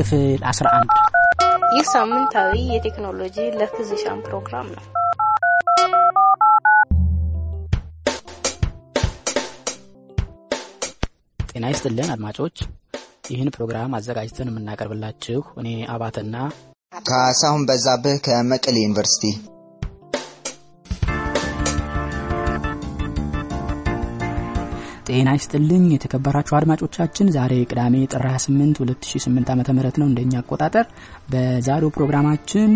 ክፍል 11 ይህ ሳምንታዊ የቴክኖሎጂ ለፊዚሻን ፕሮግራም ነው። ጤና ይስጥልን አድማጮች። ይህን ፕሮግራም አዘጋጅተን የምናቀርብላችሁ እኔ አባተና ካሳሁን በዛብህ ከመቀሌ ዩኒቨርሲቲ ጤና ይስጥልኝ የተከበራችሁ አድማጮቻችን። ዛሬ ቅዳሜ ጥር 28 2008 ዓ ም ነው እንደኛ አቆጣጠር። በዛሬው ፕሮግራማችን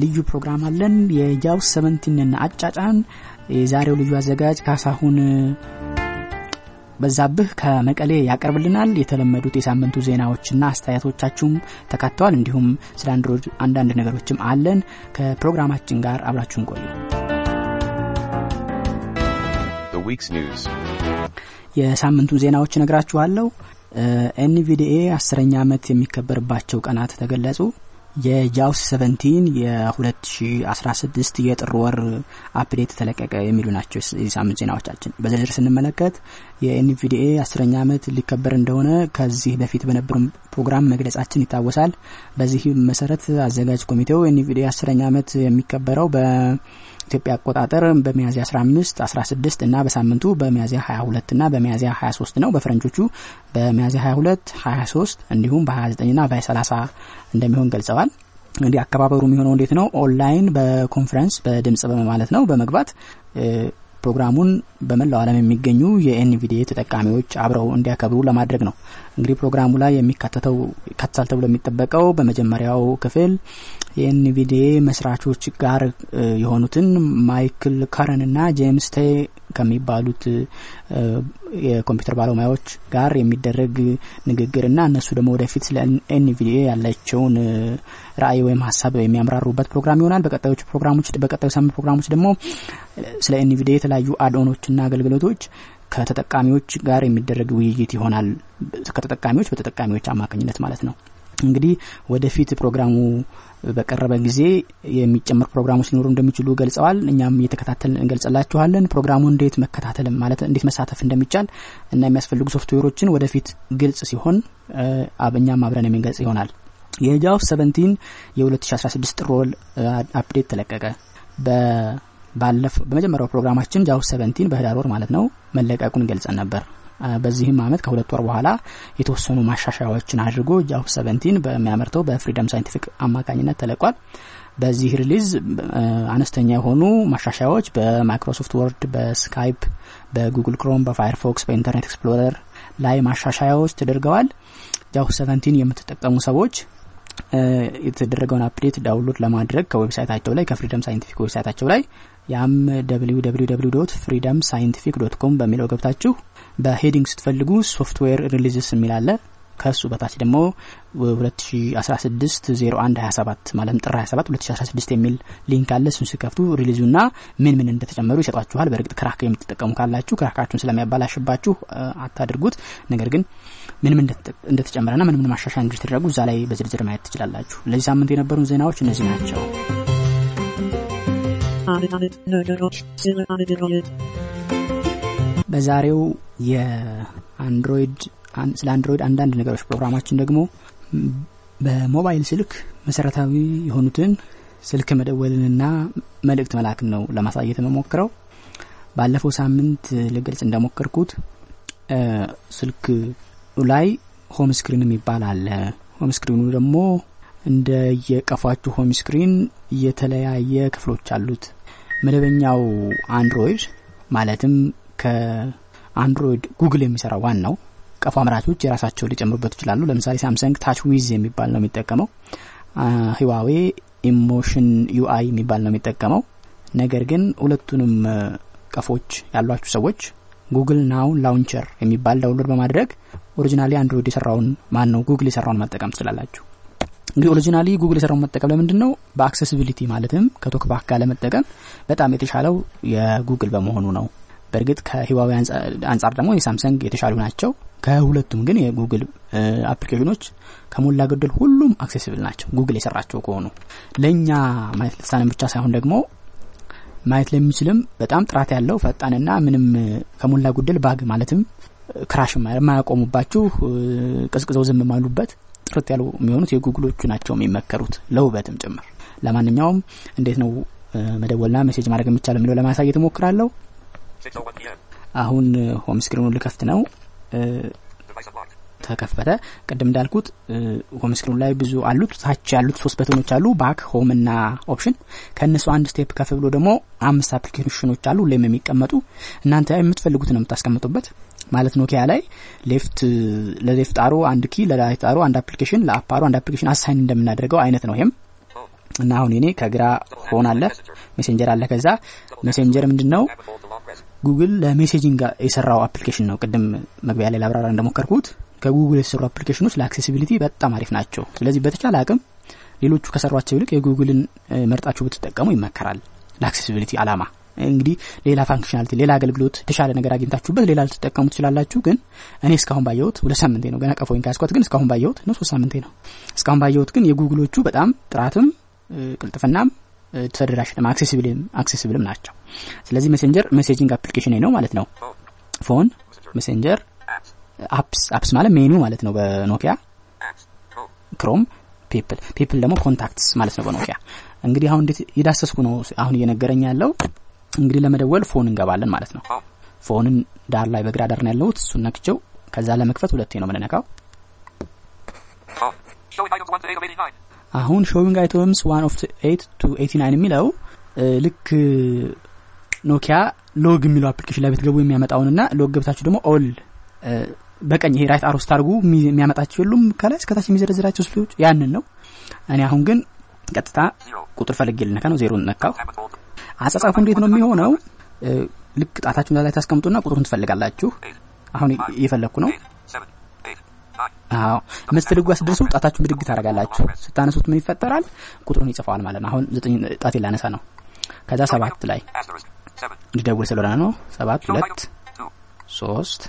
ልዩ ፕሮግራም አለን። የጃውስ ሰቨንቲንን አጫጫን የዛሬው ልዩ አዘጋጅ ካሳሁን በዛብህ ከመቀሌ ያቀርብልናል። የተለመዱት የሳምንቱ ዜናዎችና አስተያየቶቻችሁም ተካተዋል። እንዲሁም ስለ አንዳንድ ነገሮችም አለን። ከፕሮግራማችን ጋር አብራችሁን ቆዩ The week's news. የሳምንቱን ዜናዎች ነግራችኋለሁ NVDA አስረኛ ዓመት የሚከበርባቸው ቀናት ተገለጹ። የ JAWS 17 የ2016 የጥር ወር update ተለቀቀ የሚሉ ናቸው የሳምንት ዜናዎቻችን። በዝርዝር ስንመለከት የ NVDA አስረኛ ዓመት ሊከበር እንደሆነ ከዚህ በፊት በነበሩ ፕሮግራም መግለጻችን ይታወሳል። በዚህ መሰረት አዘጋጅ ኮሚቴው NVDA አስረኛ ዓመት የሚከበረው በኢትዮጵያ አቆጣጠር በሚያዝያ 15 16 እና በሳምንቱ በሚያዝያ 22 እና በሚያዝያ 23 ነው። በፈረንጆቹ በሚያዝያ 22 23 እንዲሁም በ29 ና በ30 እንደሚሆን ገልጸዋል። እንግዲህ አከባበሩ የሚሆነው እንዴት ነው? online በ conference በድምጽ በማለት ነው። በመግባት ፕሮግራሙን በመላው ዓለም የሚገኙ የ NVDA ተጠቃሚዎች አብረው እንዲያከብሩ ለማድረግ ነው። እንግዲህ ፕሮግራሙ ላይ የሚካተተው ይካተታል ተብሎ የሚጠበቀው በመጀመሪያው ክፍል የ NVDA መስራቾች ጋር የሆኑትን Michael Curran እና James Teh ከሚባሉት የኮምፒውተር ባለሙያዎች ጋር የሚደረግ ንግግር እና እነሱ ደግሞ ወደፊት ስለ NVDA ያላቸውን ራእይ ወይም ሀሳብ የሚያብራሩበት ፕሮግራም ይሆናል። በቀጣዮቹ ፕሮግራሞች በቀጣዩ ሳምንት ፕሮግራሞች ደግሞ ስለ NVDA የተለያዩ add-on ኦችና አገልግሎቶች ከተጠቃሚዎች ጋር የሚደረግ ውይይት ይሆናል። ከተጠቃሚዎች በተጠቃሚዎች አማካኝነት ማለት ነው እንግዲህ ወደፊት ፕሮግራሙ በቀረበ ጊዜ የሚጨምር ፕሮግራሞች ሊኖሩ እንደሚችሉ ገልጸዋል። እኛም እየተከታተል እንገልጽላችኋለን። ፕሮግራሙ እንዴት መከታተል ማለት እንዴት መሳተፍ እንደሚቻል እና የሚያስፈልጉ ሶፍትዌሮችን ወደፊት ግልጽ ሲሆን እኛም አብረን የምንገልጽ ይሆናል። የ JAWS 17 የ2016 የጥር ወር update ተለቀቀ። በመጀመሪያው ፕሮግራማችን JAWS 17 በህዳር ወር ማለት ነው መለቀቁን ገልጸን ነበር በዚህም አመት ከሁለት ወር በኋላ የተወሰኑ ማሻሻያዎችን አድርጎ JAWS 17 በሚያመርተው በ Freedom Scientific አማካኝነት ተለቋል። በዚህ release አነስተኛ የሆኑ ማሻሻያዎች በማይክሮሶፍት ወርድ በስካይፕ በጉግል ክሮም በፋየርፎክስ በኢንተርኔት ኤክስፕሎረር ላይ ማሻሻያዎች ተደርገዋል። JAWS 17 የምትጠቀሙ ሰዎች የተደረገውን update download ለማድረግ ከ website ኣቸው ላይ ከፍሪደም ሳይንቲፊክ ዌብሳይታቸው ላይ ያም Freedom Scientific dot com በሚለው ገብታችሁ በ heading ስትፈልጉ software releases የሚል አለ ከሱ በታች ደግሞ 2016 0127 ማለትም ጥር 27 2016 የሚል link አለ። እሱን ሲከፍቱ release ኡ ና ምን ምን እንደተጨመሩ ይሰጧችኋል። በእርግጥ crack የምትጠቀሙ ካላችሁ crack ኣችሁን ስለሚያባላሽባችሁ አታድርጉት። ነገር ግን ምን ምን እንደተጨመረ ና ምን ምን ማሻሻያ እንድትደረጉ እዛ ላይ በዝርዝር ማየት ትችላላችሁ። ለዚህ ሳምንት የነበሩን ዜናዎች እነዚህ ናቸው። በዛሬው የ Android ስለ Android አንዳንድ ነገሮች ፕሮግራማችን ደግሞ በሞባይል ስልክ መሰረታዊ የሆኑትን ስልክ መደወልንና መልእክት መላክን ነው ለማሳየት የምሞክረው። ባለፈው ሳምንት ልገልጽ እንደሞከርኩት ስልክ ላይ home screen የሚባል አለ። home screen ኡ ደግሞ እንደ የቀፏችሁ home screen የተለያየ ክፍሎች አሉት። መደበኛው Android ማለትም ከ Android Google የሚሰራው ዋናው ቀፎ አምራቾች የራሳቸው ሊጨምሩበት ይችላሉ። ለምሳሌ Samsung TouchWiz የሚባል ነው የሚጠቀመው። Huawei Emotion UI የሚባል ነው የሚጠቀመው። ነገር ግን ሁለቱንም ቀፎች ያሏችሁ ሰዎች Google Now Launcher የሚባል download በማድረግ originally Android የሰራውን ማን ነው ጉግል የሰራውን መጠቀም ትችላላችሁ። እንግዲህ originally ጉግል የሰራውን መጠቀም ለምንድን ነው በ accessibility ማለትም ከ TalkBack ጋር ለመጠቀም በጣም የተሻለው የጉግል በመሆኑ ነው በእርግጥ ከሁዋዌ አንጻር ደግሞ የሳምሰንግ የተሻሉ ናቸው ከሁለቱም ግን የጉግል application ኦች ከሞላ ጎደል ሁሉም accessible ናቸው ጉግል የሰራቸው ከሆኑ ለእኛ ማየት ለተሳነን ብቻ ሳይሆን ደግሞ ማየት ለሚችልም በጣም ጥራት ያለው ፈጣንና ምንም ከሞላ ጎደል bug ማለትም crash የማያቆሙባችሁ ቅዝቅዘው ዝም ማሉበት ጥርት ያሉ የሚሆኑት የጉግሎቹ ናቸው የሚመከሩት ለውበትም ጭምር። ለማንኛውም እንዴት ነው መደወልና message ማድረግ የሚቻለው የሚለው ለማሳየት እሞክራለሁ። አሁን home screen ኡን ልከፍት ነው። ተከፈተ። ቅድም እንዳልኩት home screen ኡ ላይ ብዙ አሉት። ታች ያሉት ሶስት button ኦች አሉ፣ back፣ home እና option። ከእነሱ አንድ step ከፍ ብሎ ደግሞ አምስት application ኦች አሉ ሁሌም የሚቀመጡ እናንተ የምትፈልጉት ነው የምታስቀምጡበት። ማለት ኖኪያ ላይ left ለ left arrow አንድ key ለ right arrow አንድ application ለ up arrow አንድ application assign እንደምናደርገው አይነት ነው ይሄም እና አሁን እኔ ከግራ ሆን አለ Messenger አለ። ከዛ Messenger ምንድነው ጉግል ለ messaging የሰራው application ነው። ቅድም መግቢያ ላይ ላብራራ እንደሞከርኩት ከጉግል የተሰሩ application ኦች ለ accessibility በጣም አሪፍ ናቸው። ስለዚህ በተቻለ አቅም ሌሎቹ ከሰሯቸው ይልቅ የጉግልን መርጣችሁ ብትጠቀሙ ይመከራል። ለ accessibility አላማ እንግዲህ ሌላ functionality፣ ሌላ አገልግሎት የተሻለ ነገር አግኝታችሁበት ሌላ ልትጠቀሙ ትችላላችሁ። ግን እኔ እስካሁን ባየሁት ሁለት ሳምንቴ ነው ገና ቀፎኝ ካስኳት፣ ግን እስካሁን ባየሁት ነው ሶስት ሳምንቴ ነው። እስካሁን ባየሁት ግን የጉግሎቹ በጣም ጥራትም ቅልጥፍናም ተደራሽም accessible ም ናቸው። ስለዚህ Messenger messaging application ነው ማለት ነው። phone Messenger apps apps ማለት ሜኑ ማለት ነው በኖኪያ። Chrome people people ደግሞ contacts ማለት ነው በኖኪያ። እንግዲህ አሁን እንዴት የዳሰስኩ ነው አሁን እየነገረኝ ያለው? እንግዲህ ለመደወል phone እንገባለን ማለት ነው። phone ን ዳር ላይ በግራ ዳር ነው ያለሁት እሱን ነክቸው ከዛ ለመክፈት ሁለቴ ነው የምንነካው አሁን showing items one of eight to eighty nine የሚለው ልክ ኖኪያ log የሚለው application ላይ ብትገቡ የሚያመጣውንና log ገብታችሁ ደግሞ all በቀኝ ይሄ right arrow ስታርጉ የሚያመጣቸው የሉም። ከላይ እስከታች የሚዘረዝራቸው ስፊዎች ያንን ነው። እኔ አሁን ግን ቀጥታ ቁጥር ፈልጌ ልነካ ነው ዜሮ ነካው። አጻጻፉ እንዴት ነው የሚሆነው? ልክ ጣታችሁን ላይ ታስቀምጡና ቁጥሩን ትፈልጋላችሁ። አሁን እየፈለግኩ ነው አዎ። የምትፈልጉ ስትደርሱ ጣታችሁን ብድግ ታደርጋላችሁ። ስታነሱት ምን ይፈጠራል? ቁጥሩን ይጽፈዋል ማለት ነው። አሁን ዘጠኝ ጣቴ ላነሳ ነው። ከዛ ሰባት ላይ ሊደውል ስለሆነ ነው። ሰባት ሁለት ሶስት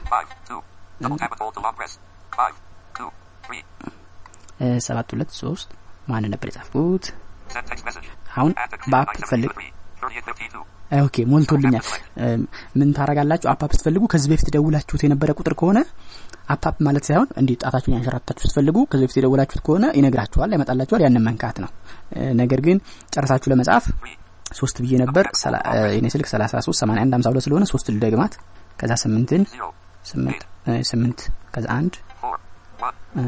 ሰባት ሁለት ሶስት። ማን ነበር የጻፍኩት? አሁን በ up ፈልግ okay ሞልቶልኛል። ምን ታረጋላችሁ up ስትፈልጉ ከዚህ በፊት ደውላችሁት የነበረ ቁጥር ከሆነ up up ማለት ሳይሆን እንዲህ ጣታችሁን ያንሸራታችሁ ስትፈልጉ ከዚህ በፊት የደውላችሁት ከሆነ ይነግራችኋል ያመጣላችኋል ያንን መንካት ነው። ነገር ግን ጨርሳችሁ ለመጻፍ ሶስት ብዬ ነበር። የኔ ስልክ 33 81 52 ስለሆነ ሶስት ልደግማት። ከዛ ስምንትን ስምንት ስምንት ከዛ አንድ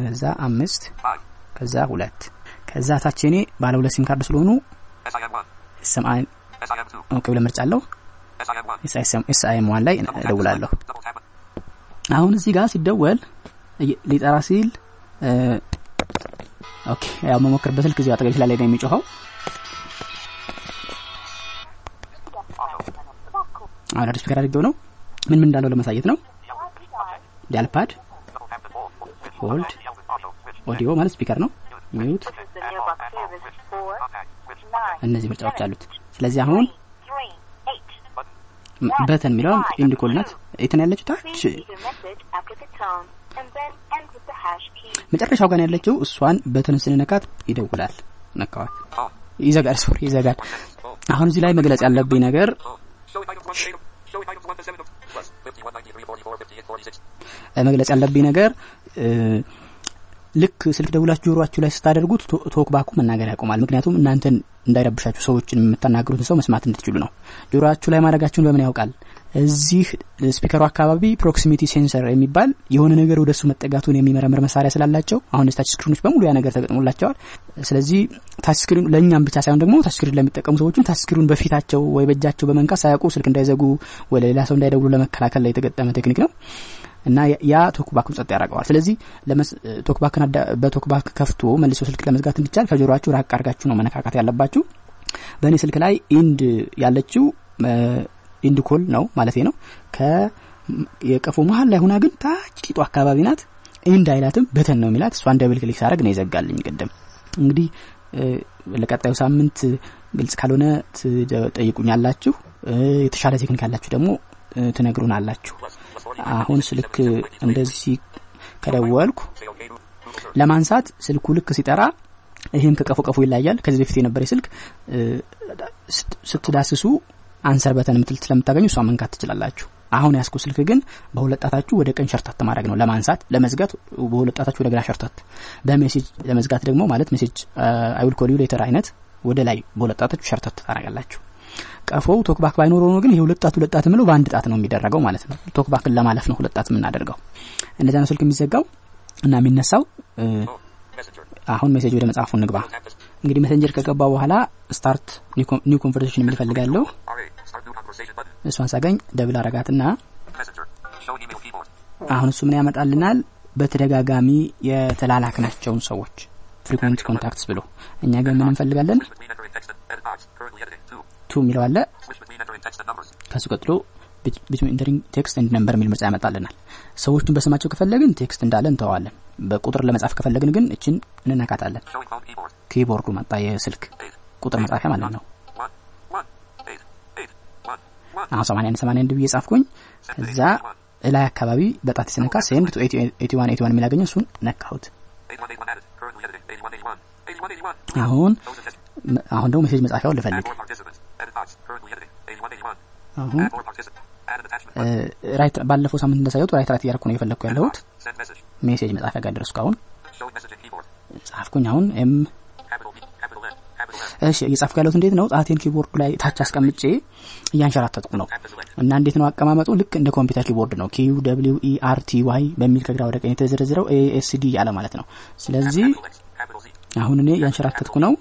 ከዛ አምስት ከዛ ሁለት። ከዛ ታች እኔ ባለ ሁለት SIM card ስለሆኑ okay ብለ ምርጫ አለው SIM one ላይ እደውላለሁ አሁን እዚህ ጋር ሲደወል ሊጠራ ሲል okay ያው መሞክር በስልክ እዚሁ አጠገብ ስላለ ነው የሚጮኸው። አሁን አዲስ speaker አድርገው ነው። ምን ምን እንዳለው ለማሳየት ነው። dialpad hold audio ማለት speaker ነው። mute እነዚህ ምርጫዎች አሉት። ስለዚህ አሁን button የሚለው end የትን ያለችው? ታች መጨረሻው ጋር ያለችው። እሷን በተን ስንነካት ይደውላል። ነካዋል። ይዘጋል። ሶሪ ይዘጋል። አሁን እዚህ ላይ መግለጽ ያለብኝ ነገር መግለጽ ያለብኝ ነገር ልክ ስልክ ደውላችሁ ጆሮአችሁ ላይ ስታደርጉት ቶክ ባኩ መናገር ያቆማል። ምክንያቱም እናንተን እንዳይረብሻችሁ ሰዎችን የምታናግሩትን ሰው መስማት እንድትችሉ ነው። ጆሮአችሁ ላይ ማድረጋችሁን በምን ያውቃል እዚህ speaker ኡ አካባቢ proximity sensor የሚባል የሆነ ነገር ወደሱ መጠጋቱን የሚመረምር መሳሪያ ስላላቸው አሁን touch screen ኦች በሙሉ ያ ነገር ተገጥሞላቸዋል። ስለዚህ touch screen ለእኛም ብቻ ሳይሆን ደግሞ touch screen ለሚጠቀሙ ሰዎችም touch screen በፊታቸው ወይ በእጃቸው በመንካት ሳያውቁ ስልክ እንዳይዘጉ ወይ ለሌላ ሰው እንዳይደውሉ ለመከላከል ላይ የተገጠመ ቴክኒክ ነው። እና ያ TalkBack ን ጸጥ ያደርገዋል። ስለዚህ TalkBack ን በ TalkBack ከፍቶ መልሶ ስልክ ለመዝጋት እንዲቻል ከጆሮአችሁ ራቅ አድርጋችሁ ነው መነካካት ያለባችሁ። በእኔ ስልክ ላይ end ያለችው end call ነው ማለት ነው። የቀፎ መሀል ላይ ሁና ግን ታች አካባቢ ናት። end አይላትም button ነው የሚላት። እሷን double click ሳደርግ ነው ይዘጋልኝ ቅድም። እንግዲህ ለቀጣዩ ሳምንት ግልጽ ካልሆነ ትጠይቁኛላችሁ። የተሻለ ቴክኒክ ያላችሁ ደግሞ ትነግሩናላችሁ አሁን ስልክ እንደዚህ ከደወልኩ ለማንሳት ስልኩ ልክ ሲጠራ ይህም ከቀፎ ቀፎ ይለያል ከዚህ በፊት የነበረ ስልክ ስትዳስሱ answer button ምትል ስለምታገኙ እሷ መንካት ትችላላችሁ። አሁን ያስኩ ስልክ ግን በሁለት ጣታችሁ ወደ ቀኝ ሸርተት ማድረግ ነው። ለማንሳት ለመዝጋት በሁለት ጣታችሁ ወደ ግራ ሸርተት። በ message ለመዝጋት ደግሞ ማለት message I will call you later አይነት ወደ ላይ በሁለት ጣታችሁ ሸርተት ታደርጋላችሁ። ቀፎው TalkBack ባይኖረው ነው ግን ይሄ ሁለት ጣት ሁለት ጣት ምለው በአንድ ጣት ነው የሚደረገው ማለት ነው። TalkBack ን ለማለፍ ነው ሁለት ጣት የምናደርገው። እንደዛ ነው ስልክ የሚዘጋው እና የሚነሳው አሁን message ወደ መጻፉ እንግባ እንግዲህ Messenger ከገባ በኋላ start new conversation የሚል ፈልጋለሁ እሷን ሳገኝ double አረጋትና አሁን እሱ ምን ያመጣልናል? በተደጋጋሚ የተላላክናቸውን ሰዎች frequent contacts ብሎ እኛ ግን ምን እንፈልጋለን? to የሚለው አለ። ከሱ ቀጥሎ between entering text and number የሚል ምርጫ ያመጣልናል። ሰዎቹን በስማቸው ከፈለግን text እንዳለ እንተዋለን በቁጥር ለመጻፍ ከፈለግን ግን እችን እንነካታለን keyboard ኡ መጣ የስልክ ቁጥር መጻፊያ ማለት ነው። አሁን 81 81 ብዬ ጻፍኩኝ ከዛ እላይ አካባቢ በጣት ሲነካ send to 81 81 የሚል አገኘው እሱን ነካሁት። አሁን አሁን ደግሞ message መጻፊያውን ልፈልግ። አሁን right ባለፈው ሳምንት እንደሳየሁት right right እያደረኩ ነው የፈለግኩ ያለሁት። message መጻፊያ ጋር ደረስኩ አሁን። ጻፍኩኝ አሁን M እሺ እየጻፍኩ ያለሁት እንዴት ነው? ጣቴን keyboard ኡ ላይ ታች አስቀምጬ እያንሸራተትኩ ነው። እና እንዴት ነው አቀማመጡ? ልክ እንደ ኮምፒውተር keyboard ነው። Q W E R T Y በሚል ከግራ ወደ ቀኝ የተዘረዘረው ASD ያለ ማለት ነው። ስለዚህ አሁን እኔ እያንሸራተትኩ ነው።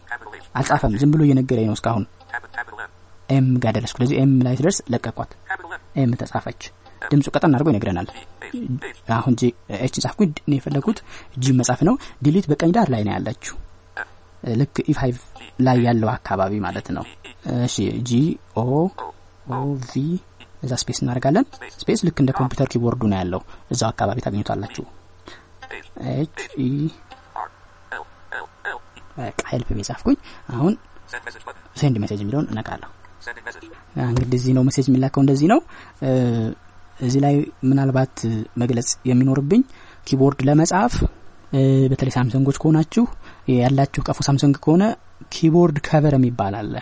አልጻፈም። ዝም ብሎ እየነገረኝ ነው እስካሁን። M ጋር ደረስኩ። ስለዚህ M ላይ ትደርስ ለቀቋት M ተጻፈች። ድምፁ ቀጠን አድርጎ ይነግረናል። አሁን G H ጻፍኩኝ። እኔ የፈለኩት G መጻፍ ነው። delete በቀኝ ዳር ላይ ነው ያለችው ልክ F5 ላይ ያለው አካባቢ ማለት ነው። እሺ G O O V እዛ space እናደርጋለን። space ልክ እንደ ኮምፒውተር keyboard ኡ ነው ያለው። እዛው አካባቢ ታገኙታላችሁ። H E በቃ help ጻፍኩኝ። አሁን send message የሚለውን እነካለሁ። እንግዲህ እዚህ ነው message የሚላከው እንደዚህ ነው። እዚህ ላይ ምናልባት መግለጽ የሚኖርብኝ keyboard ለመጻፍ በተለይ Samsung ኦች ከሆናችሁ ያላችሁ ቀፎ Samsung ከሆነ keyboard cover የሚባል አለ።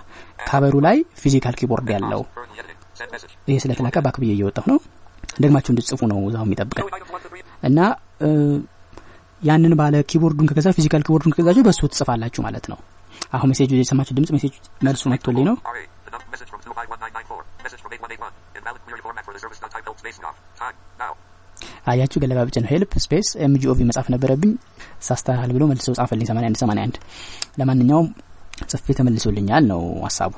cover ኡ ላይ physical keyboard ያለው ይሄ ስለተላከ back ብዬ እየወጣሁ ነው። ደግማችሁ እንድጽፉ ነው እዛው የሚጠብቀኝ እና ያንን ባለ keyboard ኡን ከገዛ physical keyboard ኡን ከገዛችሁ በሱ ትጽፋላችሁ ማለት ነው። አሁን message ኡ የሰማችሁ ድምጽ ሜሴጅ መልሱ መጥቶልኝ ነው አያችሁ ገለባ ብቻ ነው help space MGOV መጻፍ ነበረብኝ። ሳስተካክል ብሎ መልሶ ጻፈልኝ 81 81 ለማንኛውም ጽፌ ተመልሶልኛል ነው ሀሳቡ።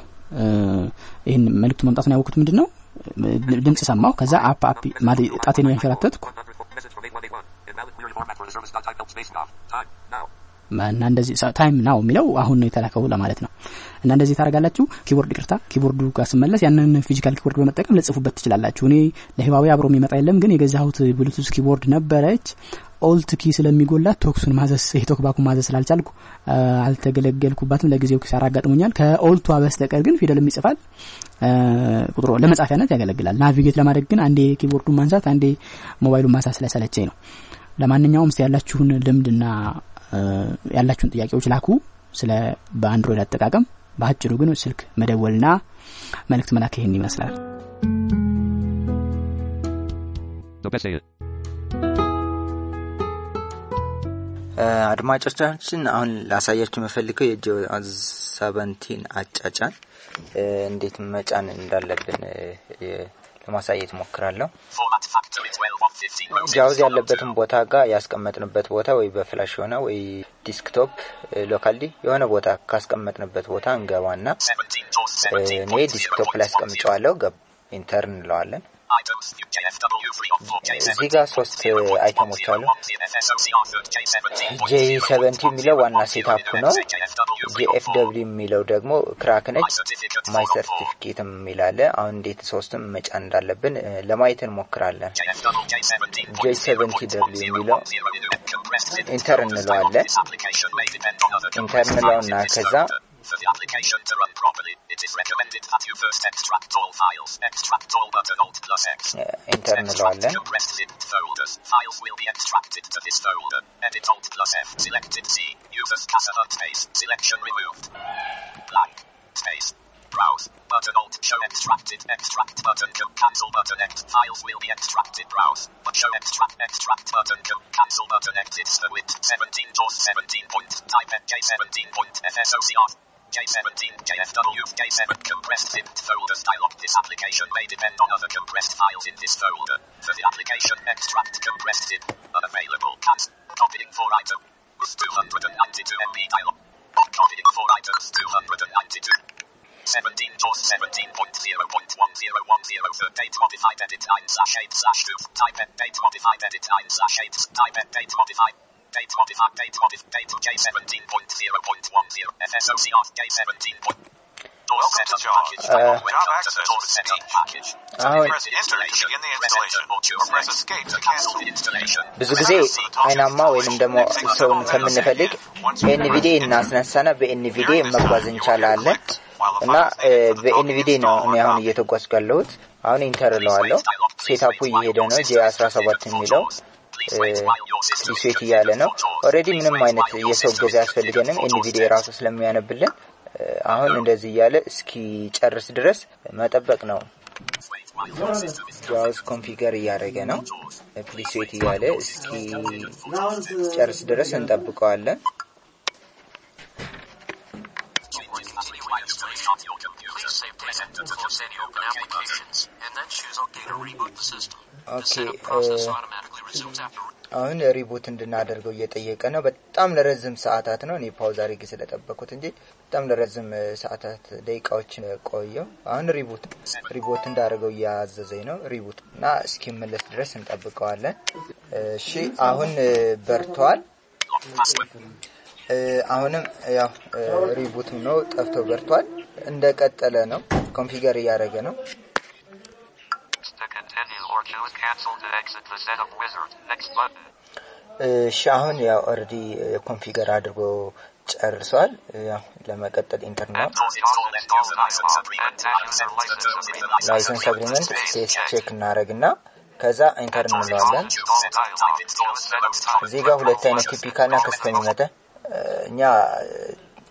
ይህን መልእክቱ መምጣቱን ያወቅኩት ምንድን ነው ድምጽ ሰማሁ። ከዛ up up ጣቴን ያንሸራተትኩ። እና እንደዚህ time now የሚለው አሁን ነው የተላከው ለማለት ነው እና እንደዚህ ታደርጋላችሁ? keyboard ይቅርታ keyboard ኡ ጋር ስመለስ ያንን physical keyboard በመጠቀም ልጽፉበት ትችላላችሁ። እኔ ለ Huawei አብሮ የሚመጣ የለም ግን የገዛሁት Bluetooth keyboard ነበረች። Alt key ስለሚጎላት talk ሱን ማዘዝ የ TalkBack ኡን ማዘዝ ስላልቻልኩ አልተገለገልኩባትም። ለጊዜው ኪሳራ አጋጥሞኛል ከ Alt ኧ በስተቀር ግን ፊደልም ይጽፋል። ቁጥሮ ለመጻፊያነት ያገለግላል። navigate ለማድረግ ግን አንዴ keyboard ኡን ማንሳት አንዴ ሞባይሉን ማንሳት ስለሰለቸኝ ነው። ለማንኛውም ስ ያላችሁን ልምድና ያላችሁን ጥያቄዎች ላኩ። ስለ በአንድሮይድ አጠቃቀም በአጭሩ ግን ስልክ መደወልና መልእክት መላክ ይህን ይመስላል። አድማጮቻችን አሁን ላሳያችሁ የምፈልገው የ JAWS seventeen አጫጫን እንዴት መጫን እንዳለብን ለማሳየት ሞክራለሁ JAWS ያለበትን ቦታ ጋር ያስቀመጥንበት ቦታ ወይ በ flash የሆነ ወይ desktop locally የሆነ ቦታ ካስቀመጥንበት ቦታ እንገባና እኔ desktop ላይ አስቀምጨዋለሁ። enter እንለዋለን እዚህ ጋር ሶስት item ኦች አሉ። J seventeen የሚለው ዋና setup ኡ ነው። JFW የሚለው ደግሞ crack ነች። my certificate የሚላለ አሁን እንዴት ሶስትም መጫን እንዳለብን ለማየት እንሞክራለን። J seventeen W የሚለው enter እንለዋለን። enter እንለውና ከዛ It is recommended that you first extract all files. Extract all button Alt plus X. Internal extract compressed zip folders. Files will be extracted to this folder. Edit Alt plus F. Selected C. Users cassava space. Selection removed. Blank. Space. Browse. Button Alt. Show extracted. Extract button. Com. Cancel button. X. Files will be extracted. Browse. But show extract. Extract button. Com. Cancel button. Exit. the width. 17 jaws. 17 point. Type J. Seventeen point. FSOCR. J17 JFW J7 compressed zipped folder style this application may depend on other compressed files in this folder. For the application extract compressed zip unavailable. Cancel. Copying for item. 292 MB dialog. Copying for items 292. 17 JAWS 17.0.1010 for date modified edit 9 slash 8 slash 2. Type date modified edit 9 slash 8. Type date modified. Date modified date modified date J17.0.10 FSOCR J17. JAWS setup package. Uh, Web Job Doctor access JAWS with setup Steam. package. አሁን Press Enter to installation. begin the Press installation, enter or choose or press next. escape to To cancel cancel. the installation. ብዙ ጊዜ አይናማ ወይንም ደግሞ ሰውን ከምንፈልግ ኤንቪዲ እናስነሳና በኤንቪዲ መጓዝ እንቻላለን እና በኤንቪዲ ነው እኔ አሁን እየተጓዝኩ ያለሁት። አሁን ኢንተር እለዋለሁ። ሴታፑ እየሄደ ነው። ጄ 17 የሚለው ሪሴት እያለ ነው። ኦልሬዲ ምንም አይነት የሰው ገዛ አያስፈልገንም። ኤንቪዲ ራሱ ስለሚያነብልን አሁን እንደዚህ እያለ እስኪጨርስ ድረስ መጠበቅ ነው። JAWS configure እያደረገ ነው። wait እያለ እስኪጨርስ ድረስ እንጠብቀዋለን። Please አሁን reboot እንድናደርገው እየጠየቀ ነው። በጣም ለረዝም ሰዓታት ነው። እኔ pause አድርጌ ስለጠበቁት እንጂ በጣም ለረዝም ሰዓታት ደቂቃዎችን ቆየው። አሁን reboot reboot እንዳደርገው እያዘዘኝ ነው። reboot እና እስኪመለስ ድረስ እንጠብቀዋለን። እሺ አሁን በርቷል። አሁንም ያው reboot ነው ጠፍቶ በርቷል። እንደቀጠለ ነው። configure እያደረገ ነው። To continue or choose cancel to exit the setup wizard. Next button. እሺ አሁን ያው already configure አድርጎ ጨርሷል። ያው ለመቀጠል ኢንተርኔት license agreement state check እናደረግና ከዛ enter እንለዋለን። እዚህ ጋር ሁለት አይነት typical እና ይመጣ እኛ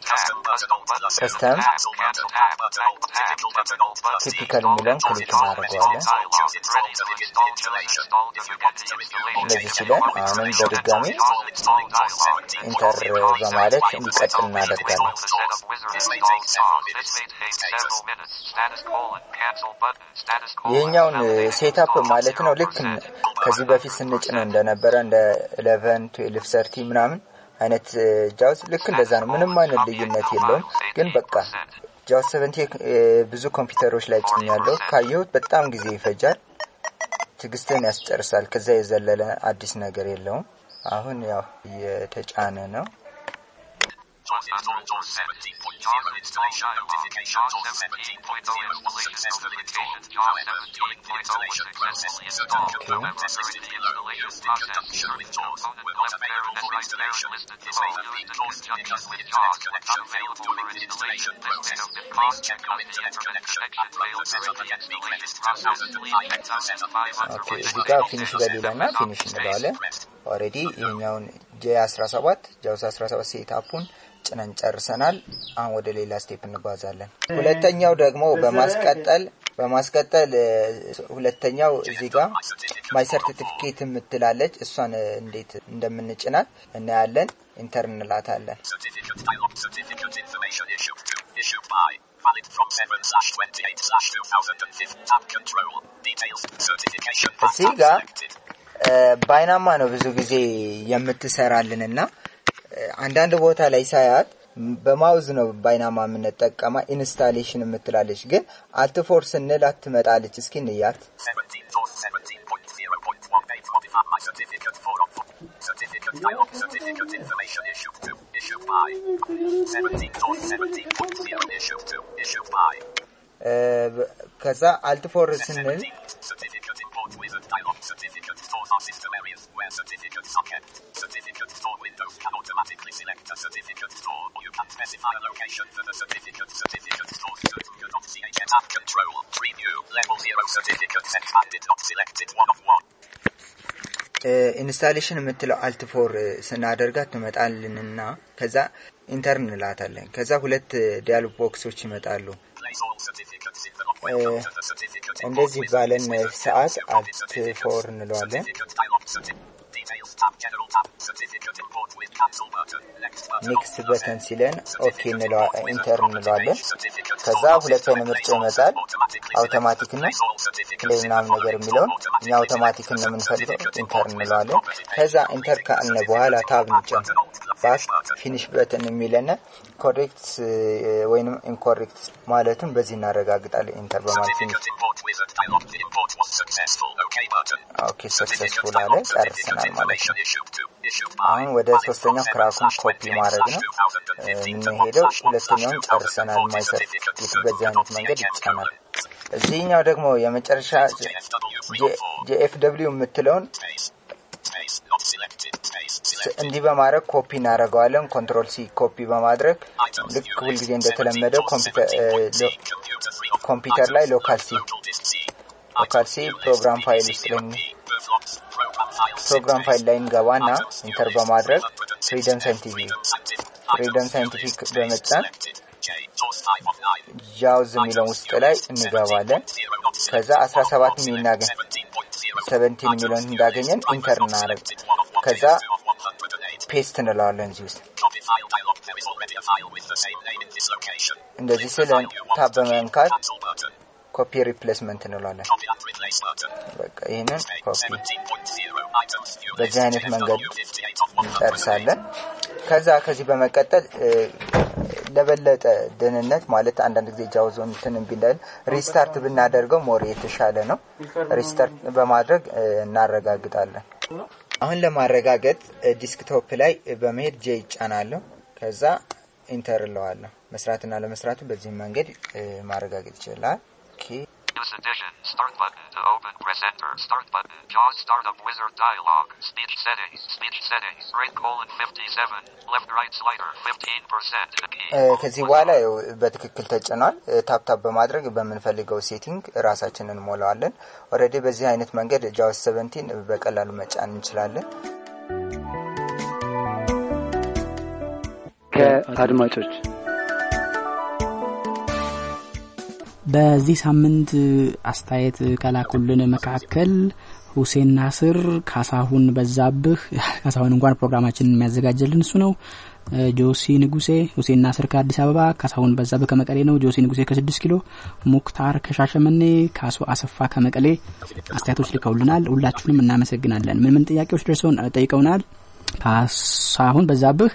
custom typical የሚለውን click እናደርገዋለን። እንደዚህ ሲለን አሁንም በድጋሚ Enter በማለት እንዲቀጥል እናደርጋለን። ይህኛውን setup ማለት ነው ልክ ከዚህ በፊት ስንጭነው እንደነበረ እንደ eleven twelve thirteen ምናምን አይነት JAWS ልክ እንደዛ ነው። ምንም አይነት ልዩነት የለውም። ግን በቃ JAWS seventeen ብዙ ኮምፒውተሮች ላይ ያለው ካየሁት በጣም ጊዜ ይፈጃል። ትዕግስትን ያስጨርሳል። ከዛ የዘለለ addis ነገር የለውም። አሁን ያው እየተጫነ ነው። ኦኬ እዚህ ጋር ፊኒሽ በሌለና ፊኒሽ እንለዋለን። ኦልሬዲ ይሄኛውን ጄ 17 ጃውስ 17 ሴታፑን ጭነን ጨርሰናል። አሁን ወደ ሌላ step እንጓዛለን። ሁለተኛው ደግሞ በማስቀጠል በማስቀጠል ሁለተኛው እዚህ ጋር my certificate የምትላለች እሷን እንዴት እንደምንጭናት እናያለን። Enter እንላታለን። Certificate dialog. Certificate information issued to. Issued by. Valid from 7 slash 28 slash 2005. Tab control. Details. Certification. path እዚህ ጋር በአይናማ ነው ብዙ ጊዜ የምትሰራልንና እ፣ አንዳንድ ቦታ ላይ ሳያት በ mouse ነው በአይናማ የምንጠቀማ installation የምትላለች ግን Alt four ስንላት ትመጣለች። እስኪ እንያት። 17 dot 17.0.18 modify my certificate for on certificate dialog certificate information issued to issued by 17 dot 17.0 issued to issued by እ፣ በ- ከዛ አልትፎር ስንል 17 certificate import wizard dialog certificate stores are system areas where certificates are kept certificate store windows can automatically select a certificate store or you can specify a location for the certificate certificate store certificate of CHS tab control preview level 0 certificates expanded not selected one of one ኢንስታሌሽን የምትለው አልትፎር ስናደርጋት ትመጣልንና ከዛ Enter እንላታለን። ከዛ ሁለት dialog box ኦች ይመጣሉ። እንደዚህ ባለን ሰዓት Alt four እንለዋለን። next button ሲለን OK Enter እንለዋለን። ከዛ አይነት ምርጫ ይመጣል። አውቶማቲክ እና place ምናምን ነገር የሚለውን እኛ አውቶማቲክ ነው Enter እንለዋለን። ከዛ Enter ካልን በኋላ tab እንጨን ባስ finish button የሚለን correct ወይንም incorrect ማለቱን በዚህ እናረጋግጣለን። Enter በማለት OK successful አለ። ጨርሰናል ማለት ነው። አሁን ወደ ሶስተኛው crack ኡን copy ማድረግ ነው የምንሄደው። ሁለተኛውን ጨርሰናል። my certificate በዚህ አይነት መንገድ ይጫናል። እዚህኛው ደግሞ የመጨረሻ JFW የምትለውን እንዲህ በማድረግ ኮፒ እናደርገዋለን። control C copy በማድረግ ልክ ሁልጊዜ እንደተለመደው ኮምፒውተር ላይ local C local C program file ውስጥ program file ላይ እንገባና Enter በማድረግ Freedom Scientific Freedom Scientific በመጫን JAWS የሚለውን ውስጥ ላይ እንገባለን። ከዛ 17 የሚናገኝ 17 የሚለውን እንዳገኘን Enter እናደርግ። ከዛ paste እንለዋለን እዚህ ውስጥ እንደዚህ ስለን tab በመንካት copy replacement እንለዋለን። በቃ ይህንን ኮፒ በዚህ አይነት መንገድ እንጨርሳለን። ከዛ ከዚህ በመቀጠል ለበለጠ ደህንነት ማለት አንዳንድ ጊዜ JAWS ኦን እንትን ቢለን restart ብናደርገው more የተሻለ ነው። restart በማድረግ እናረጋግጣለን። አሁን ለማረጋገጥ desktop ላይ በመሄድ J ይጫናለሁ። ከዛ Enter እለዋለሁ። መስራትና ለመስራቱ በዚህ መንገድ ማረጋገጥ ይችላል። OK Use addition. Start button to open. Press enter. Start button. JAWS Startup Wizard dialog. Speech settings. Speech settings. Rate colon 57. Left right slider 15%. Key. ከዚህ በኋላ በትክክል ተጭኗል። tab tab በማድረግ በምንፈልገው setting ራሳችንን እንሞላዋለን። already በዚህ አይነት መንገድ JAWS 17 በቀላሉ መጫን እንችላለን። ከአድማጮች በዚህ ሳምንት አስተያየት ከላኩልን መካከል ሁሴን ናስር፣ ካሳሁን በዛብህ ካሳሁን እንኳን ፕሮግራማችንን የሚያዘጋጀልን እሱ ነው። ጆሲ ንጉሴ፣ ሁሴን ናስር ከአዲስ አበባ፣ ካሳሁን በዛብህ ከመቀሌ ነው። ጆሲ ንጉሴ ከስድስት ኪሎ፣ ሙክታር ከሻሸመኔ፣ ካሱ አሰፋ ከመቀሌ አስተያየቶች ልከውልናል። ሁላችሁንም እናመሰግናለን። ምን ምን ጥያቄዎች ደርሰውን ጠይቀውናል። ካሳሁን በዛብህ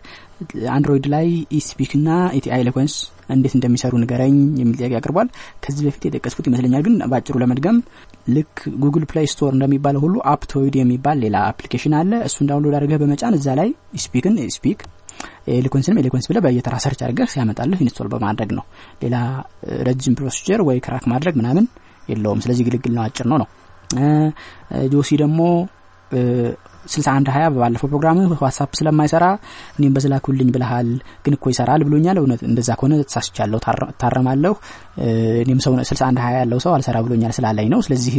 Android ላይ eSpeak ና ETI Eloquence እንዴት እንደሚሰሩ ንገረኝ የሚል ጥያቄ አቅርቧል። ከዚህ በፊት የጠቀስኩት ይመስለኛል፣ ግን በአጭሩ ለመድገም ልክ Google Play Store እንደሚባለው ሁሉ Aptoide የሚባል ሌላ application አለ። እሱን download አድርገህ በመጫን እዛ ላይ eSpeak ን eSpeak Eloquence ንም Eloquence ብለህ በየተራ search አድርገህ ሲያመጣልህ install በማድረግ ነው። ሌላ ረጅም procedure ወይ crack ማድረግ ምናምን የለውም። ስለዚህ ግልግል ነው፣ አጭር ነው ነው። ጆሲ ደግሞ ስልሳ አንድ ሀያ በባለፈው ፕሮግራም WhatsApp ስለማይሰራ እኔም በዝላኩልኝ ብልሃል፣ ግን እኮ ይሰራል ብሎኛል። እውነት እንደዛ ከሆነ ተሳስቻለሁ፣ ታረማለሁ። እኔም ሰው ስልሳ አንድ ሀያ ያለው ሰው አልሰራ ብሎኛል ስላለኝ ነው። ስለዚህ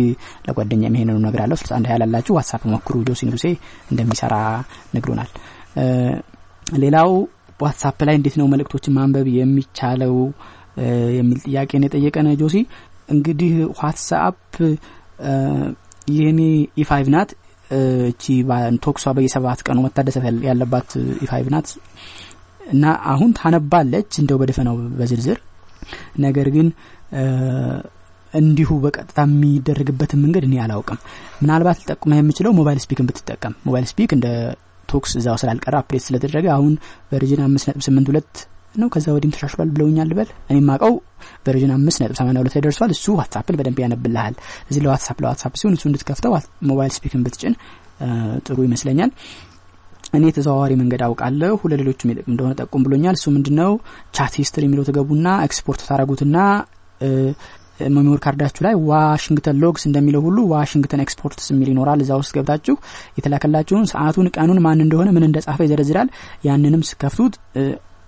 ለጓደኛ ይሄንኑ እነግራለሁ። ስልሳ አንድ ሀያ ላላችሁ WhatsApp ሞክሩ። ጆሲ ንጉሴ እንደሚሰራ ነግሮናል። ሌላው WhatsApp ላይ እንዴት ነው መልእክቶችን ማንበብ የሚቻለው የሚል ጥያቄን የጠየቀን ጆሲ እንግዲህ WhatsApp የኔ E five ናት እቺ Talks ዋ በየሰባት ቀኑ መታደሰት ያለባት E5 ናት እና አሁን ታነባለች እንደው በደፈናው በዝርዝር። ነገር ግን እንዲሁ በቀጥታ የሚደረግበትን መንገድ እኔ አላውቅም። ምናልባት ልጠቁመ የምችለው Mobile Speak ን ብትጠቀም። Mobile Speak እንደ Talks እዛው ስላልቀረ update ስለተደረገ አሁን version አምስት ነጥብ ስምንት ሁለት ነው። ከዛ ወዲህም ተሻሽሏል ብለውኛል ልበል እኔ ማቀው version አምስት ነጥብ ሰማንያ ሁለት ላይ ደርሷል። እሱ WhatsApp ን በደንብ ያነብልሃል። እዚህ ለ WhatsApp ለ WhatsApp ሲሆን እሱ እንድትከፍተው Mobile Speak ን ብትጭን ጥሩ ይመስለኛል። እኔ ተዘዋዋሪ መንገድ አውቃለሁ። ለሌሎችም እንደሆነ ጠቁም ብሎኛል። እሱ ምንድነው? chat history የሚለው ተገቡና ኤክስፖርት ታረጉትና memory card ኣችሁ ላይ WhatsApp logs እንደሚለው ሁሉ WhatsApp exports የሚል ይኖራል። እዛ ውስጥ ገብታችሁ የተላከላችሁን ሰዓቱን ቀኑን ማን እንደሆነ ምን እንደጻፈ ይዘረዝራል። ያንንም ስትከፍቱት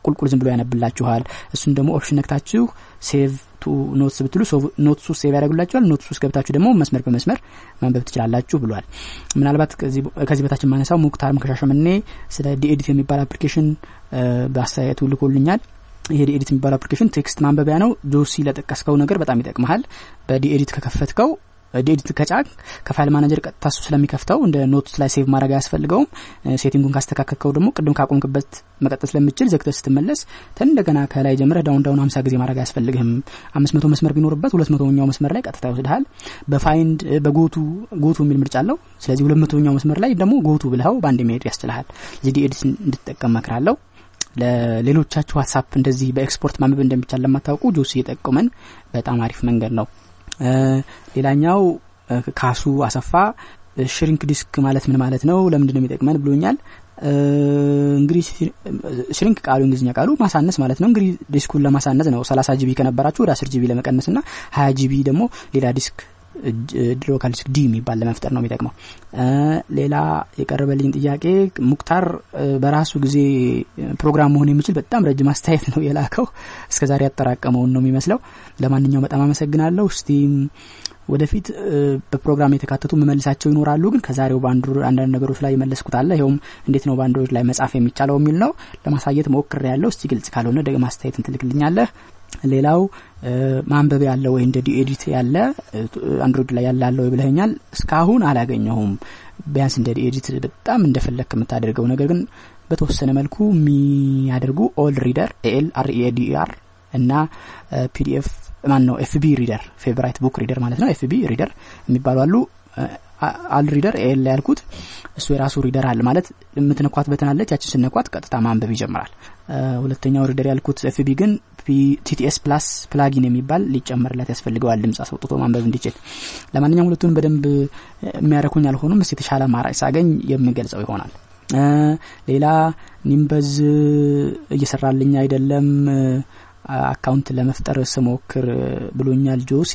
ቁልቁል ዝም ብሎ ያነብላችኋል እሱን ደግሞ option ነክታችሁ save to notes ብትሉ ውስጥ save ያደርጉላችኋል notes ውስጥ ገብታችሁ ደግሞ መስመር በመስመር ማንበብ ትችላላችሁ ብሏል ምናልባት ከዚህ በታች የማነሳው ሙክታርም ከሻሸመኔ ስለ DEdit የሚባል application በአስተያየቱ ልኮልኛል ይሄ DEdit የሚባለው application text ማንበቢያ ነው። ጆሲ ለጠቀስከው ነገር በጣም ይጠቅመሃል። በ DEdit ከከፈትከው DEdit ከጫን ከ file manager ቀጥታ እሱ ስለሚከፍተው እንደ note ላይ save ማድረግ አያስፈልገውም። setting ኡን ካስተካከልከው ደግሞ ቅድም ካቆምክበት መቀጠል ስለምትችል ዘግተህ ስትመለስ እንደገና ከላይ ጀምረህ down down ሀምሳ ጊዜ ማድረግ አያስፈልግህም። አምስት መቶ መስመር ቢኖርበት ሁለት መቶኛው መስመር ላይ ቀጥታ ይወስድሃል። በፋይንድ በጎቱ go to የሚል ምርጫ አለው። ስለዚህ ሁለት መቶኛው መስመር ላይ ደግሞ ጎቱ ብልኸው በአንድ መሄድ ያስችልሃል። እዚህ DEdit እንድትጠቀም መክራለሁ። ለሌሎቻችሁ ሀሳብ እንደዚህ በኤክስፖርት ማንበብ እንደሚቻል ለማታውቁ ጆሲ የጠቁመን በጣም አሪፍ መንገድ ነው። ሌላኛው ካሱ አሰፋ shrink disk ማለት ምን ማለት ነው? ለምንድን ነው የሚጠቅመን ብሎኛል። እንግዲህ shrink ቃሉ እንግሊዝኛ ቃሉ ማሳነስ ማለት ነው። እንግዲህ ዲስኩን ለማሳነስ ነው። ሰላሳ GB ከነበራችሁ ወደ አስር GB ለመቀነስ ና ሀያ GB ደግሞ ሌላ disk disk D የሚባል ለመፍጠር ነው የሚጠቅመው። ሌላ የቀረበልኝ ጥያቄ ሙክታር በራሱ ጊዜ ፕሮግራም መሆን የሚችል በጣም ረጅም አስተያየት ነው የላከው። እስከዛሬ ያጠራቀመውን ነው የሚመስለው። ለማንኛውም በጣም አመሰግናለሁ። እስቲ ወደፊት በፕሮግራም የተካተቱ መመልሳቸው ይኖራሉ። ግን ከዛሬው በ Android አንዳንድ ነገሮች ላይ የመለስኩት አለ። ይኸውም እንዴት ነው በ Android ላይ መጻፍ የሚቻለው የሚል ነው። ለማሳየት ሞክር ያለው እስቲ ግልጽ ካልሆነ ደግሞ አስተያየትን ትልክልኛለህ። ሌላው ማንበብ ያለ ወይ እንደ DEdit ያለ Android ላይ ያለ አለ ወይ ብለኸኛል። እስካሁን አላገኘሁም። ቢያንስ እንደ DEdit በጣም እንደፈለክ የምታደርገው ነገር ግን በተወሰነ መልኩ የሚያደርጉ AlReader L R A D እና PDF ማን ነው FBReader favorite book reader ማለት ነው። FBReader የሚባሉ አሉ። AlReader L ያልኩት እሱ የራሱ reader አለ ማለት የምትነኳት button አለች ያችን ስነኳት ቀጥታ ማንበብ ይጀምራል። ሁለተኛው reader ያልኩት FB ግን TTS plus plugin የሚባል ሊጨመርላት ያስፈልገዋል ድምጽ አስወጥቶ ማንበብ እንዲችል። ለማንኛውም ሁለቱን በደንብ የሚያረኩኝ አልሆኑም። እስቲ የተሻለ አማራጭ ሳገኝ የምገልጸው ይሆናል። ሌላ Nimbuzz እየሰራልኝ አይደለም account ለመፍጠር ስሞክር ብሎኛል ጆሲ።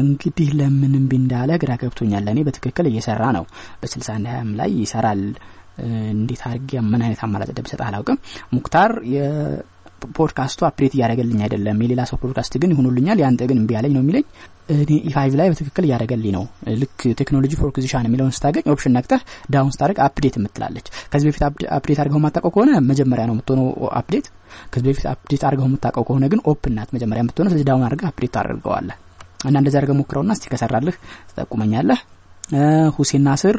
እንግዲህ ለምን እምቢ እንዳለ ግራ ገብቶኛል። ለእኔ በትክክል እየሰራ ነው። በስልሳ አንድ ሀያም ላይ ይሰራል። እንዴት አድርጌ ምን አይነት አማራጭ እንደምሰጥ አላውቅም። ሙክታር podcast ኡ update እያደረገልኝ አይደለም። የሌላ ሰው ፖድካስት ግን ይሆኑልኛል፣ ያንተ ግን እምቢ ያለኝ ነው የሚለኝ። እኔ E5 ላይ በትክክል እያደረገልኝ ነው። ልክ Technology for acquisition የሚለውን ስታገኝ option ነክተህ down ስታደርግ update የምትላለች። ከዚህ በፊት update አድርገው የማታውቀው ከሆነ መጀመሪያ ነው የምትሆነው update። ከዚህ በፊት update አድርገው የምታውቀው ከሆነ ግን open ናት መጀመሪያ የምትሆነው። ስለዚህ down አድርገህ update ታደርገዋለህ እና እንደዚህ አድርገህ ሞክረውና እስቲ ከሰራልህ ትጠቁመኛለህ። ሁሴን ናስር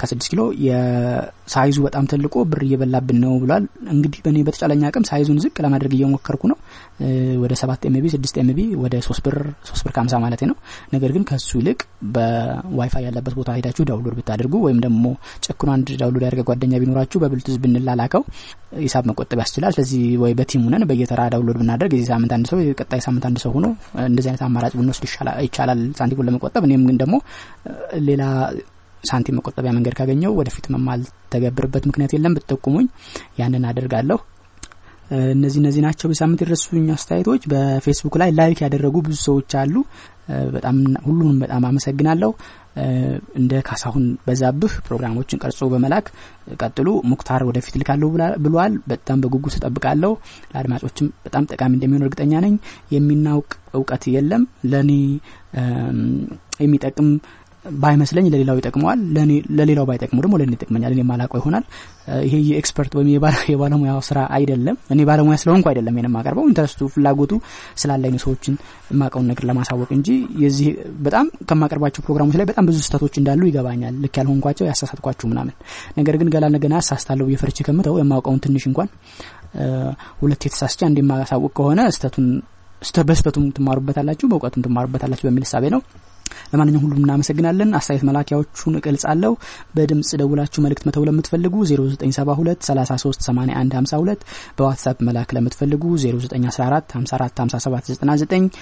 ከስድስት ኪሎ የ size ኡ በጣም ትልቁ ብር እየበላብን ነው ብሏል። እንግዲህ በእኔ በተቻለኝ አቅም size ኡን ዝቅ ለማድረግ እየሞከርኩ ነው። ወደ ሰባት MB ስድስት MB ወደ ሶስት ብር ሶስት ብር ከሀምሳ ማለት ነው። ነገር ግን ከሱ ይልቅ በዋይፋይ ያለበት ቦታ ሄዳችሁ download ብታደርጉ ወይም ደግሞ ጨክኖ አንድ download ያደርገ ጓደኛ ቢኖራችሁ በብልቱዝ ብንላላከው ሂሳብ መቆጠብ ያስችላል። ስለዚህ ወይ በ team ሆነን በየተራ download ብናደርግ የዚህ ሳምንት አንድ ሰው የቀጣይ ሳምንት አንድ ሰው ሆኖ እንደዚህ አይነት አማራጭ ብንወስድ ይቻላል ሳንቲሙን ለመቆጠብ። እኔም ግን ደግሞ ሌላ ሳንቲም መቆጠቢያ መንገድ ካገኘው ወደፊት የማልተገብርበት ምክንያት የለም። ብትጠቁሙኝ ያንን አደርጋለሁ። እነዚህ እነዚህ ናቸው በሳምንት የደረሱኝ አስተያየቶች። በፌስቡክ ላይ like ያደረጉ ብዙ ሰዎች አሉ። በጣም ሁሉንም በጣም አመሰግናለሁ። እንደ ካሳሁን በዛብህ ፕሮግራሞችን ቀርጾ በመላክ ቀጥሉ። ሙክታር ወደፊት ልካለሁ ብሏል። በጣም በጉጉት እጠብቃለሁ። ለአድማጮችም በጣም ጠቃሚ እንደሚሆን እርግጠኛ ነኝ። የሚናቅ እውቀት የለም። ለእኔ የሚጠቅም ባይመስለኝ ለሌላው ይጠቅመዋል። ለሌላው ባይጠቅሙ ደግሞ ለእኔ ይጠቅመኛል። እኔ የማላውቀው ይሆናል። ይሄ የ expert ወይም የባለሙያው ስራ አይደለም። እኔ ባለሙያ ስለሆንኩ አይደለም ይሄን የማቀርበው interest ኡ ፍላጎቱ ስላለኝ ሰዎችን የማውቀውን ነገር ለማሳወቅ እንጂ የዚህ በጣም ከማቀርባቸው ፕሮግራሞች ላይ በጣም ብዙ ስህተቶች እንዳሉ ይገባኛል። ልክ ያልሆንኳቸው ያሳሳትኳችሁ ምናምን ነገር ግን ገላ ነገና አሳስታለሁ ብዬ ፈርቼ ከምተው የማውቀውን ትንሽ እንኳን ሁለት እንደ የማሳውቅ ከሆነ ስህተቱን በስህተቱም ትማሩበታላችሁ፣ በእውቀቱም ትማሩበታላችሁ በሚል እሳቤ ነው። ለማንኛውም ሁሉም እናመሰግናለን። አስተያየት መላኪያዎቹን እገልጻለሁ። በድምጽ ደውላችሁ መልእክት መተው ለምትፈልጉ 0972 33 81 52 በ WhatsApp መላክ ለምትፈልጉ 0914 54 57 99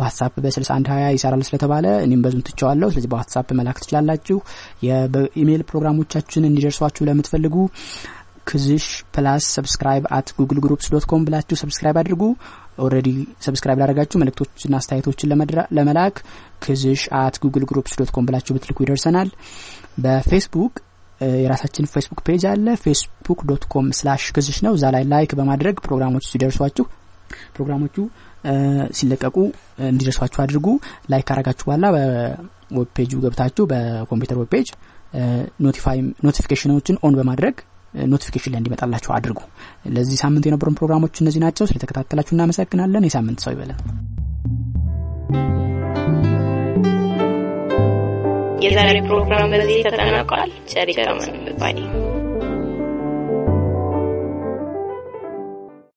WhatsApp በ61 20 ይሰራል ስለተባለ እኔም በዛም ትቸዋለሁ። ስለዚህ በ WhatsApp መላክ ትችላላችሁ። የኢሜይል ፕሮግራሞቻችን እንዲደርሷችሁ ለምትፈልጉ ክዝሽ plus subscribe at googlegroups dot com ብላችሁ subscribe አድርጉ። already subscribe ላደረጋችሁ መልእክቶችና አስተያየቶችን ለመላክ ክዝሽ at googlegroups dot com ብላችሁ ብትልኩ ይደርሰናል። በፌስቡክ የራሳችን Facebook page አለ። Facebook dot com slash ክዝሽ ነው። እዛ ላይ like በማድረግ ፕሮግራሞች ሲደርሷችሁ ፕሮግራሞቹ ሲለቀቁ እንዲደርሷችሁ አድርጉ። like ካረጋችሁ በኋላ በዌብ ፔጁ ገብታችሁ በኮምፒውተር web page notification ኖችን on በማድረግ notification ላይ እንዲመጣላችሁ አድርጉ። ለዚህ ሳምንት የነበሩን ፕሮግራሞች እነዚህ ናቸው። ስለተከታተላችሁ እናመሰግናለን። ለሳምንት ሰው ይበለን። የዛሬ ፕሮግራም በዚህ ተጠናቋል። ቸር ይግጠመን